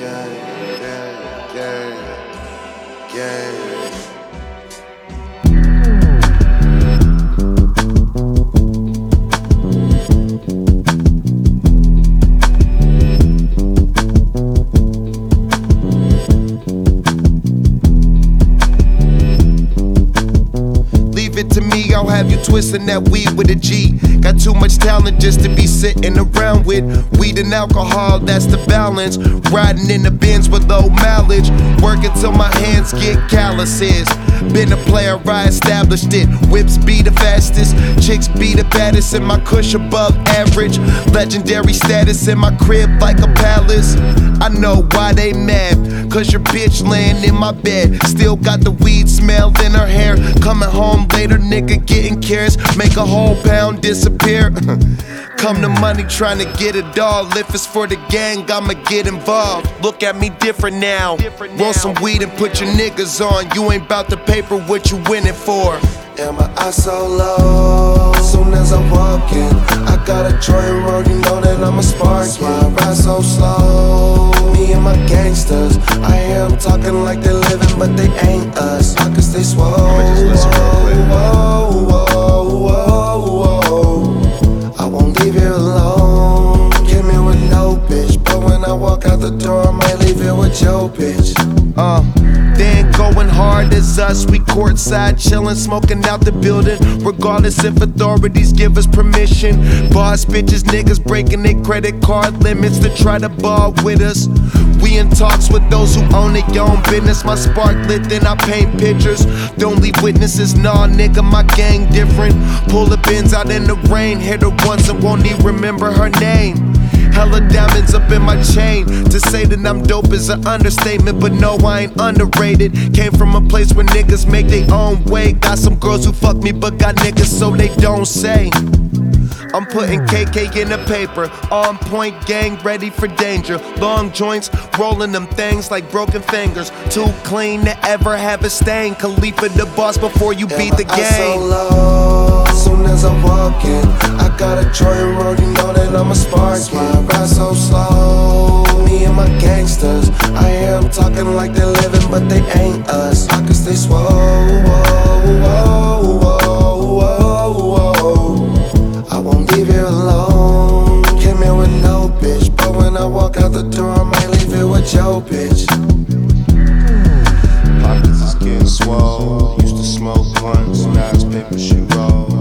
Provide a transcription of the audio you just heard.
gang, gang, to me twisting that weed with a G. Got too much talent just to be sitting around with weed and alcohol, that's the balance. Riding in the Benz with low mileage, working till my hands get calluses. Been a player, I established it. Whips be the fastest, chicks be the baddest, and my kush above average. Legendary status in my crib like a palace. I know why they mad, cause your bitch laying in my bed. Still got the weed smell in her hair. Coming home later, nigga getting cares. Make a whole pound disappear. Come to money trying to get it all. If it's for the gang, I'ma get involved. Look at me different now. Roll some weed and put your niggas on. You ain't bout the paper, what you winning for? And my eyes so low. Soon as I walk in, I got a joint roll. You know that I'm a spark. My ride so slow. I talking like they're living, but they ain't us. I can stay swole. just listen real quick. Whoa, whoa, whoa, whoa. I won't leave you alone. Came here with no bitch, but when I walk out the door, I might leave here with your bitch. Uh, going hard as us, we courtside chillin', smoking out the building. Regardless if authorities give us permission. Boss bitches, niggas breaking their credit card limits to try to ball with us. We in talks with those who own their own business. My spark lit, then I paint pictures. Don't leave witnesses, nah, nigga, my gang different. Pull the Benz out in the rain, hit her once and won't even remember her name. Hella diamonds up in my chain. To say that I'm dope is an understatement, but no, I ain't underrated. Came from a place where niggas make their own way. Got some girls who fuck me, but got niggas so they don't say. I'm putting KK in the paper. On point gang, ready for danger. Long joints, rolling them things like broken fingers. Too clean to ever have a stain. Khalifa the boss before you beat the my eyes so game. Soon as I walk in, I got a joint roll. You know that I'm a spark. My ride so slow. Me and my gangsters. I 'em talking like they're living, but they ain't us. I can stay swole. Whoa. I won't leave you alone. Came here with no bitch, but when I walk out the door, I might leave it with your bitch. Pockets is getting swole. Used to smoke blunts, now it's paper shoes.